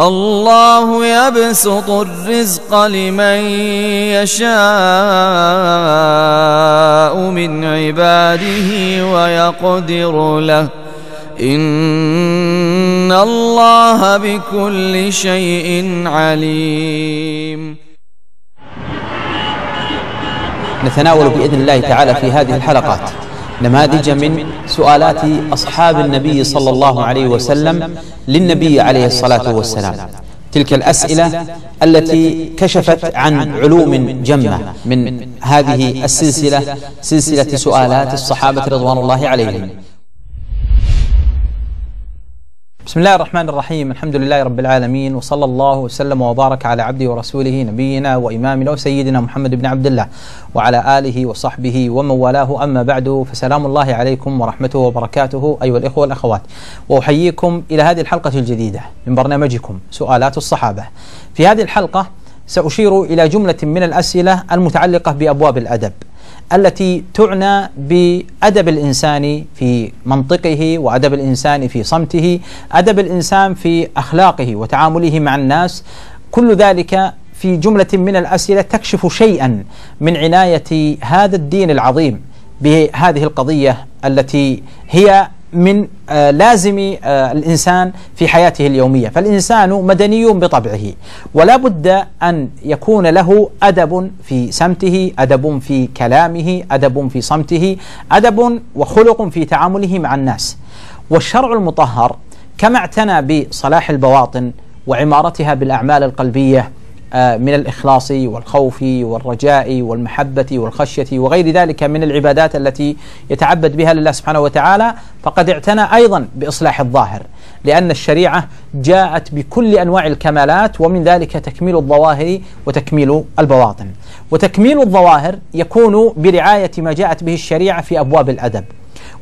الله يبسط الرزق لمن يشاء من عباده ويقدر له. إن الله بكل شيء عليم. نتناول بإذن الله تعالى في هذه الحلقات. نماذج من سؤالات أصحاب النبي صلى الله عليه وسلم للنبي عليه الصلاة والسلام. تلك الأسئلة التي كشفت عن علوم جمة من هذه السلسلة سلسلة سؤالات الصحابة رضوان الله عليهم. بسم الله الرحمن الرحيم. الحمد لله رب العالمين وصلى الله وسلم وبارك على عبده ورسوله نبينا وإمامنا وسيدنا محمد بن عبد الله وعلى آله وصحبه ومن والاه. أما بعد فسلام الله عليكم ورحمته وبركاته أيها الإخوة والأخوات. وأحييكم إلى هذه الحلقة الجديدة من برنامجكم سؤالات الصحابة. في هذه الحلقة سأشير إلى جملة من الأسئلة المتعلقة بأبواب الأدب. التي تعنى بأدب الإنسان في منطقه وأدب الإنسان في صمته، أدب الإنسان في أخلاقه وتعامله مع الناس، كل ذلك في جملة من الأسئلة تكشف شيئا من عناية هذا الدين العظيم بهذه القضية التي هي من آه، لازم آه، الإنسان في حياته اليومية، فالإنسان مدني بطبعه، ولا بد أن يكون له أدب في سمته، أدب في كلامه، أدب في صمته، أدب وخلق في تعامله مع الناس. والشرع المطهر كما اعتنى بصلاح البواطن وعمارتها بالأعمال القلبية آه، من الإخلاص والخوف والرجاء والمحبة والخشية وغير ذلك من العبادات التي يتعبد بها لله سبحانه وتعالى فقد اعتنى أيضا بإصلاح الظاهر لأن الشريعة جاءت بكل أنواع الكمالات ومن ذلك تكميل الظواهر وتكميل البواطن. وتكميل الظواهر يكون برعاية ما جاءت به الشريعة في أبواب الأدب.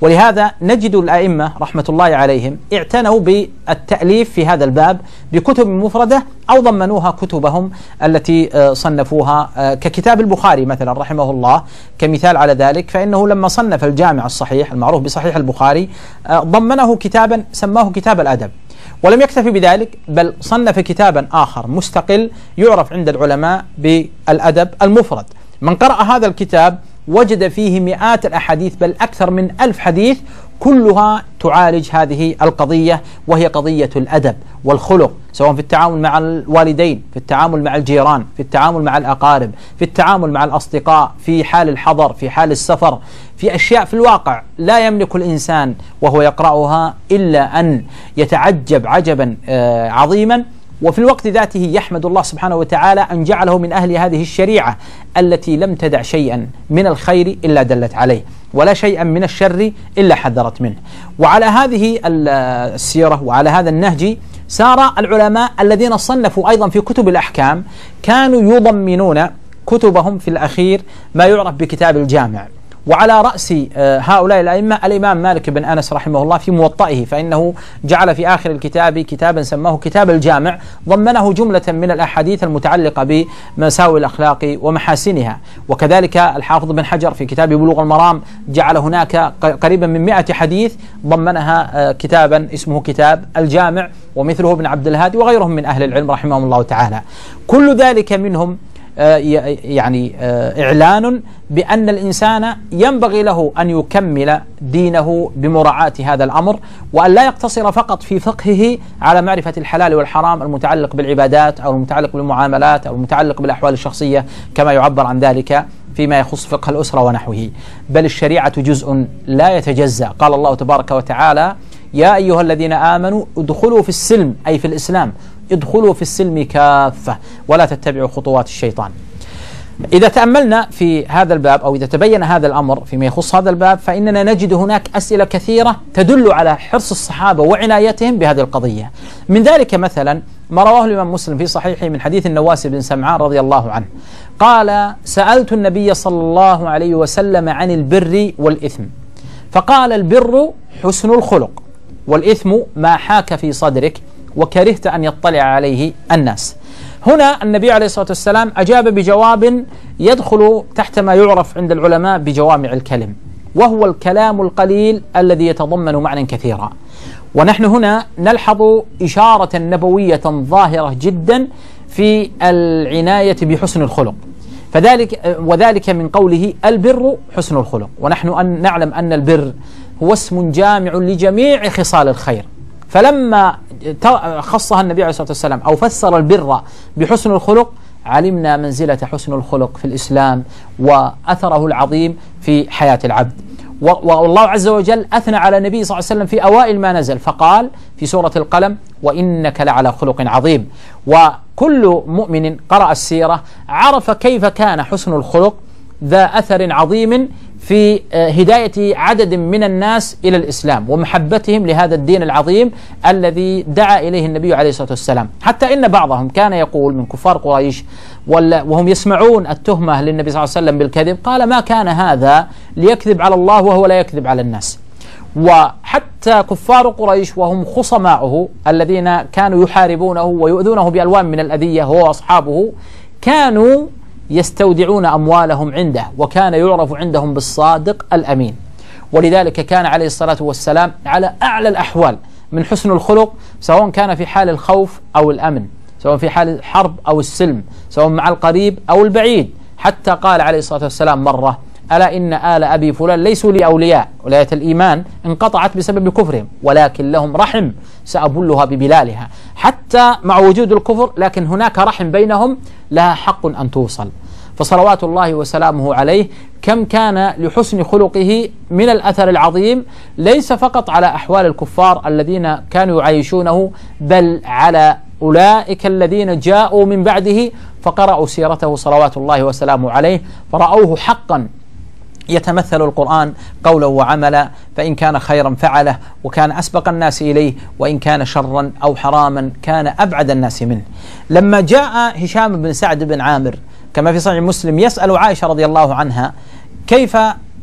ولهذا نجد الأئمة رحمة الله عليهم اعتنوا بالتأليف في هذا الباب بكتب مفردة أو ضمنوها كتبهم التي آه، صنفوها آه، ككتاب البخاري مثلا رحمه الله كمثال على ذلك فإنه لما صنف الجامع الصحيح المعروف بصحيح البخاري آه، ضمنه كتابا سماه كتاب الأدب. ولم يكتفي بذلك بل صنف كتابا آخر مستقل يعرف عند العلماء بالأدب المفرد. من قرأ هذا الكتاب وجد فيه مئات الأحاديث بل أكثر من ألف حديث كلها تعالج هذه القضية وهي قضية الأدب والخلق سواء في التعامل مع الوالدين في التعامل مع الجيران في التعامل مع الأقارب في التعامل مع الأصدقاء في حال الحضر في حال السفر في أشياء في الواقع لا يملك الإنسان وهو يقرأها إلا أن يتعجب عجبا آه، عظيما. وفي الوقت ذاته يحمد الله سبحانه وتعالى أن جعله من أهل هذه الشريعة التي لم تدع شيئا من الخير إلا دلت عليه ولا شيئا من الشر إلا حذرت منه. وعلى هذه السيرة وعلى هذا النهج سار العلماء الذين صنفوا أيضا في كتب الأحكام كانوا يضمنون كتبهم في الأخير ما يعرف بكتاب الجامع. وعلى رأس آه، هؤلاء الأئمة الإمام مالك بن أنس رحمه الله في موطئه فإنه جعل في آخر الكتاب كتابا سماه كتاب الجامع ضمنه جملة من الأحاديث المتعلقة بمساوي الأخلاق ومحاسنها. وكذلك الحافظ بن حجر في كتاب بلوغ المرام جعل هناك قريبا من مئة حديث ضمنها آه، كتابا اسمه كتاب الجامع ومثله ابن عبد الهادي وغيرهم من أهل العلم رحمهم الله تعالى. كل ذلك منهم يعني آه، إعلان بأن الإنسان ينبغي له أن يكمل دينه بمراعاة هذا الأمر وأن لا يقتصر فقط في فقهه على معرفة الحلال والحرام المتعلق بالعبادات أو المتعلق بالمعاملات أو المتعلق بالأحوال الشخصية كما يعبر عن ذلك فيما يخص فقه الأسرة ونحوه. بل الشريعة جزء لا يتجزأ. قال الله تبارك وتعالى يا أيها الذين آمنوا ادخلوا في السلم أي في الإسلام ادخلوا في السلم كافة ولا تتبعوا خطوات الشيطان. إذا تأملنا في هذا الباب أو إذا تبين هذا الأمر فيما يخص هذا الباب فإننا نجد هناك أسئلة كثيرة تدل على حرص الصحابة وعنايتهم بهذه القضية. من ذلك مثلا ما رواه الإمام مسلم في صحيحه من حديث النواس بن سمعان رضي الله عنه. قال سألت النبي صلى الله عليه وسلم عن البر والإثم. فقال البر حسن الخلق والإثم ما حاك في صدرك وكرهت أن يطلع عليه الناس. هنا النبي عليه الصلاة والسلام أجاب بجواب يدخل تحت ما يعرف عند العلماء بجوامع الكلم وهو الكلام القليل الذي يتضمن معنى كثيرا. ونحن هنا نلحظ إشارة نبوية ظاهرة جدا في العناية بحسن الخلق. فذلك وذلك من قوله البر حسن الخلق. ونحن أن نعلم أن البر هو اسم جامع لجميع خصال الخير. فلما خصها النبي عليه الصلاة والسلام أو فسر البر بحسن الخلق علمنا منزلة حسن الخلق في الإسلام وأثره العظيم في حياة العبد. والله عز وجل أثنى على النبي صلى الله عليه وسلم في أوائل ما نزل فقال في سورة القلم وإنك لعلى خلق عظيم. وكل مؤمن قرأ السيرة عرف كيف كان حسن الخلق ذا أثر عظيم في آه، هداية عدد من الناس إلى الإسلام ومحبتهم لهذا الدين العظيم الذي دعا إليه النبي عليه الصلاة والسلام. حتى إن بعضهم كان يقول من كفار قريش وهم يسمعون التهمة للنبي صلى الله عليه وسلم بالكذب قال ما كان هذا ليكذب على الله وهو لا يكذب على الناس. وحتى كفار قريش وهم خصماؤه الذين كانوا يحاربونه ويؤذونه بألوان من الأذية هو وأصحابه كانوا يستودعون أموالهم عنده وكان يعرف عندهم بالصادق الأمين. ولذلك كان عليه الصلاة والسلام على أعلى الأحوال من حسن الخلق سواء كان في حال الخوف أو الأمن سواء في حال الحرب أو السلم سواء مع القريب أو البعيد. حتى قال عليه الصلاة والسلام مرة ألا إن آل أبي فلان ليسوا لي أولياء ولاية الإيمان انقطعت بسبب كفرهم ولكن لهم رحم سأبلها ببلالها. حتى مع وجود الكفر لكن هناك رحم بينهم لها حق أن توصل. فصلوات الله وسلامه عليه كم كان لحسن خلقه من الأثر العظيم ليس فقط على أحوال الكفار الذين كانوا يعيشونه بل على أولئك الذين جاءوا من بعده فقرأوا سيرته صلوات الله وسلامه عليه فرأوه حقا يتمثل القرآن قولا وعملا فإن كان خيرا فعله وكان أسبق الناس إليه وإن كان شرا أو حراما كان أبعد الناس منه. لما جاء هشام بن سعد بن عامر كما في صحيح مسلم يسأل عائشة رضي الله عنها كيف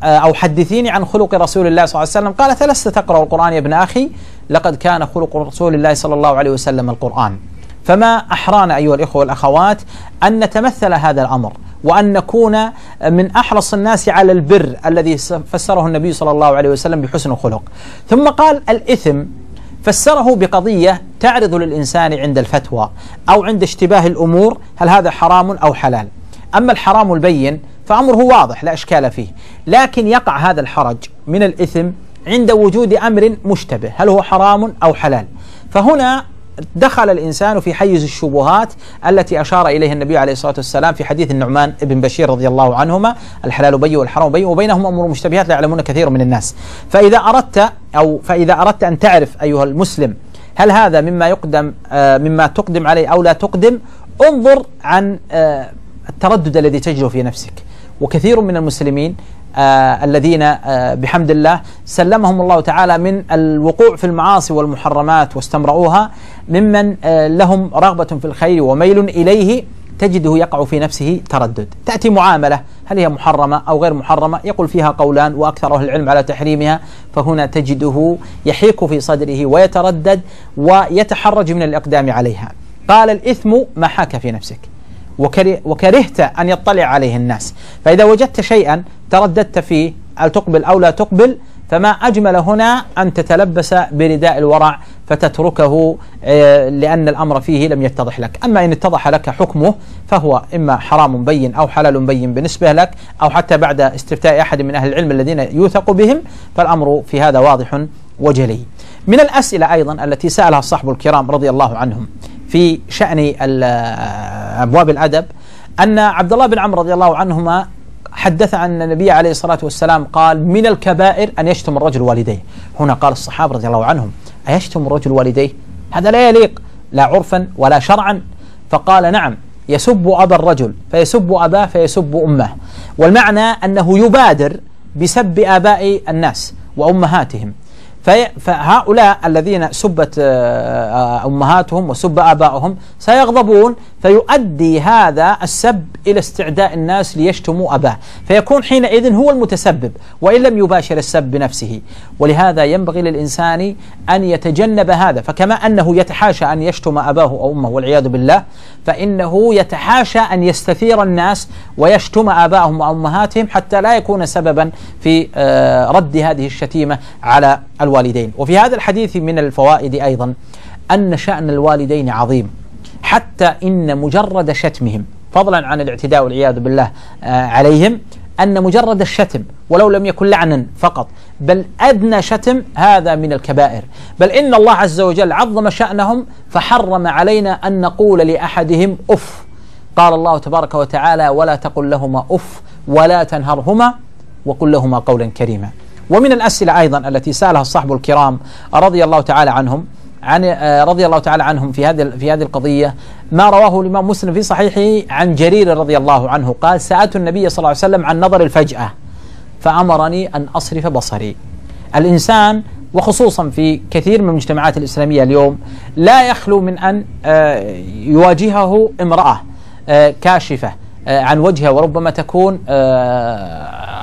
آه، أو حدثيني عن خلق رسول الله صلى الله عليه وسلم؟ قالت لست تقرأ القرآن يا ابن أخي؟ لقد كان خلق رسول الله صلى الله عليه وسلم القرآن. فما أحرانا أيها الإخوة والأخوات أن نتمثل هذا الأمر. وأن نكون من أحرص الناس على البر الذي فسره النبي صلى الله عليه وسلم بحسن الخلق. ثم قال الإثم فسره بقضية تعرض للإنسان عند الفتوى أو عند اشتباه الأمور هل هذا حرام أو حلال؟ أما الحرام البين فأمره واضح لا إشكال فيه. لكن يقع هذا الحرج من الإثم عند وجود أمر مشتبه هل هو حرام أو حلال؟ فهنا دخل الإنسان في حيز الشبهات التي أشار إليها النبي عليه الصلاة والسلام في حديث النعمان بن بشير رضي الله عنهما الحلال بي والحرام بي وبينهم أمور مشتبهات لا يعلمون كثير من الناس. فإذا أردت أو فإذا أردت أن تعرف أيها المسلم هل هذا مما يقدم آه مما تقدم عليه أو لا تقدم انظر عن آه التردد الذي تجده في نفسك. وكثير من المسلمين الذين آه بحمد الله سلمهم الله تعالى من الوقوع في المعاصي والمحرمات واستمرؤوها ممن آه لهم رغبة في الخير وميل إليه تجده يقع في نفسه تردد. تأتي معاملة هل هي محرمة أو غير محرمة؟ يقول فيها قولان وأكثر أهل العلم على تحريمها فهنا تجده يحيك في صدره ويتردد ويتحرج من الإقدام عليها. قال الإثم ما حاك في نفسك؟ وكرهت أن يطلع عليه الناس. فإذا وجدت شيئا ترددت فيه هل تقبل أو لا تقبل فما أجمل هنا أن تتلبس برداء الورع فتتركه آه، لأن الأمر فيه لم يتضح لك. أما إن اتضح لك حكمه فهو إما حرام بين أو حلال بين بالنسبة لك أو حتى بعد استفتاء أحد من أهل العلم الذين يوثق بهم فالأمر في هذا واضح وجلي. من الأسئلة أيضا التي سألها الصحب الكرام رضي الله عنهم في شأن أبواب الأدب أن عبد الله بن عمرو رضي الله عنهما حدث عن النبي عليه الصلاة والسلام قال من الكبائر أن يشتم الرجل والديه. هنا قال الصحابة رضي الله عنهم أيشتم الرجل والديه؟ هذا لا يليق لا عرفا ولا شرعا. فقال نعم يسب أبا الرجل فيسب أباه فيسب أمه. والمعنى أنه يبادر بسب آباء الناس وأمهاتهم. فهؤلاء الذين سبت آه، أمهاتهم وسب آبائهم سيغضبون فيؤدي هذا السب إلى استعداء الناس ليشتموا أباه. فيكون حينئذ هو المتسبب وإن لم يباشر السب بنفسه. ولهذا ينبغي للإنسان أن يتجنب هذا. فكما أنه يتحاشى أن يشتم أباه أو أمه والعياذ بالله فإنه يتحاشى أن يستثير الناس ويشتم آبائهم وأمهاتهم حتى لا يكون سببا في آه، رد هذه الشتيمة على الوالدين. وفي هذا الحديث من الفوائد أيضا أن شأن الوالدين عظيم. حتى إن مجرد شتمهم فضلا عن الاعتداء والعياذ بالله آه، عليهم أن مجرد الشتم ولو لم يكن لعنا فقط بل أدنى شتم هذا من الكبائر. بل إن الله عز وجل عظم شأنهم فحرم علينا أن نقول لأحدهم أف. قال الله تبارك وتعالى ولا تقل لهما أف ولا تنهرهما وقل لهما قولا كريما. ومن الأسئلة أيضا التي سألها الصحب الكرام رضي الله تعالى عنهم عن آه، رضي الله تعالى عنهم في هذه في هذه القضية. ما رواه الإمام مسلم في صحيحه عن جرير رضي الله عنه. قال سألت النبي صلى الله عليه وسلم عن نظر الفجأة فأمرني أن أصرف بصري. الإنسان وخصوصا في كثير من المجتمعات الإسلامية اليوم لا يخلو من أن آه، يواجهه امرأة آه، كاشفة عن وجهها وربما تكون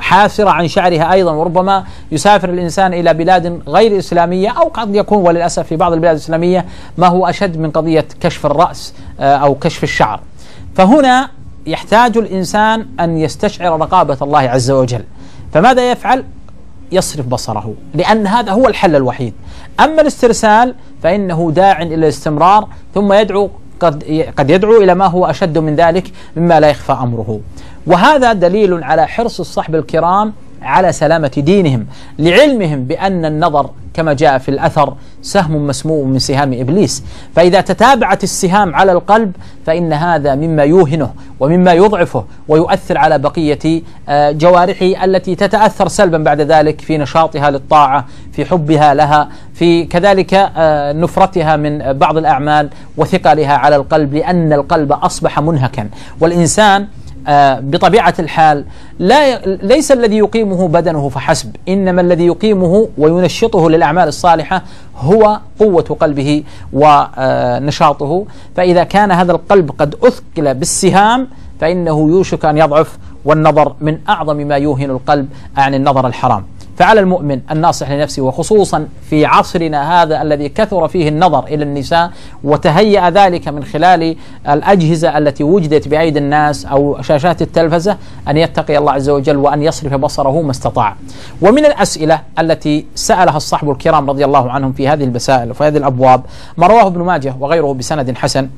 حافرة عن شعرها أيضا وربما يسافر الإنسان إلى بلاد غير إسلامية أو قد يكون وللأسف في بعض البلاد الإسلامية ما هو أشد من قضية كشف الرأس آه، أو كشف الشعر. فهنا يحتاج الإنسان أن يستشعر رقابة الله عز وجل. فماذا يفعل؟ يصرف بصره لأن هذا هو الحل الوحيد. أما الاسترسال فإنه داع إلى الاستمرار ثم يدعو قد قد يدعو إلى ما هو أشد من ذلك مما لا يخفى أمره. وهذا دليل على حرص الصحب الكرام على سلامة دينهم لعلمهم بأن النظر كما جاء في الأثر سهم مسموم من سهام إبليس. فإذا تتابعت السهام على القلب فإن هذا مما يوهنه ومما يضعفه ويؤثر على بقية آه، جوارحه التي تتأثر سلبا بعد ذلك في نشاطها للطاعة في حبها لها في كذلك آه، نفرتها من بعض الأعمال وثقلها على القلب لأن القلب أصبح منهكا. والإنسان بطبيعة الحال لا ليس الذي يقيمه بدنه فحسب إنما الذي يقيمه وينشطه للأعمال الصالحة هو قوة قلبه ونشاطه فإذا كان هذا القلب قد أثقل بالسهام فإنه يوشك أن يضعف والنظر من أعظم ما يوهن القلب عن النظر الحرام. فعلى المؤمن الناصح لنفسه وخصوصا في عصرنا هذا الذي كثر فيه النظر إلى النساء وتهيأ ذلك من خلال الأجهزة التي وجدت بايدي الناس أو شاشات التلفزة أن يتقي الله عز وجل وأن يصرف بصره ما استطاع. ومن الأسئلة التي سألها الصحب الكرام رضي الله عنهم في هذه المسائل وفي هذه الأبواب ما رواه ابن ماجه وغيره بسند حسن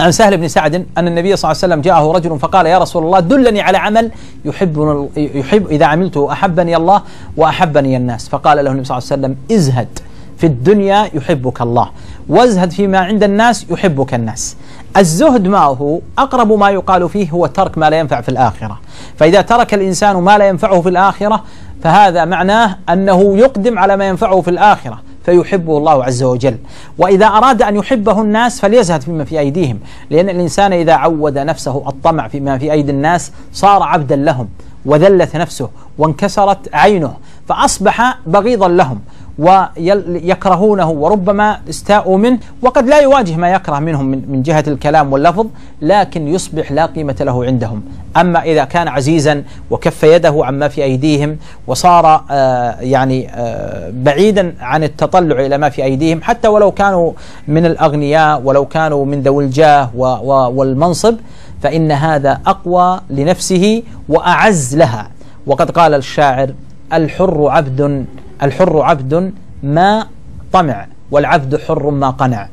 عن سهل بن سعد أن النبي صلى الله عليه وسلم جاءه رجل فقال يا رسول الله دلني على عمل يحب يحب إذا عملته أحبني الله وأحبني الناس. فقال له النبي صلى الله عليه وسلم ازهد في الدنيا يحبك الله وازهد فيما عند الناس يحبك الناس. الزهد معه أقرب ما يقال فيه هو ترك ما لا ينفع في الآخرة. فإذا ترك الإنسان ما لا ينفعه في الآخرة فهذا معناه أنه يقدم على ما ينفعه في الآخرة. فيحبه الله عز وجل. وإذا أراد أن يحبه الناس فليزهد فيما في أيديهم. لأن الإنسان إذا عود نفسه الطمع فيما في أيدي الناس صار عبدا لهم وذلت نفسه وانكسرت عينه فأصبح بغيضا لهم. ويكرهونه وربما استاءوا منه وقد لا يواجه ما يكره منهم من جهة الكلام واللفظ لكن يصبح لا قيمة له عندهم. أما إذا كان عزيزا وكف يده عما في أيديهم وصار آه يعني آه بعيدا عن التطلع إلى ما في أيديهم حتى ولو كانوا من الأغنياء ولو كانوا من ذوي الجاه والمنصب فإن هذا أقوى لنفسه وأعز لها. وقد قال الشاعر الحر عبد الحر عبد ما طمع والعبد حر ما قنع.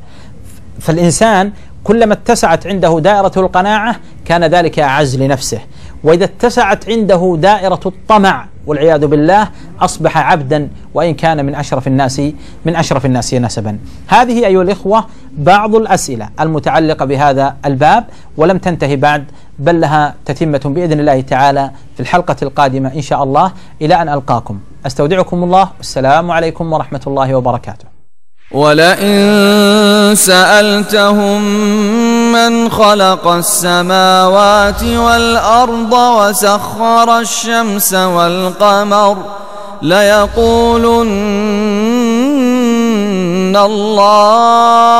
فالإنسان كلما اتسعت عنده دائرة القناعة كان ذلك أعز لنفسه. وإذا اتسعت عنده دائرة الطمع والعياذ بالله أصبح عبدا وإن كان من أشرف الناس من أشرف الناس نسبا. هذه أيها الإخوة بعض الأسئلة المتعلقة بهذا الباب ولم تنتهي بعد بل لها تتمة بإذن الله تعالى في الحلقة القادمة إن شاء الله. إلى أن ألقاكم. أستودعكم الله والسلام عليكم ورحمة الله وبركاته. ولئن سألتهم من خلق السماوات والأرض وسخر الشمس والقمر ليقولن الله.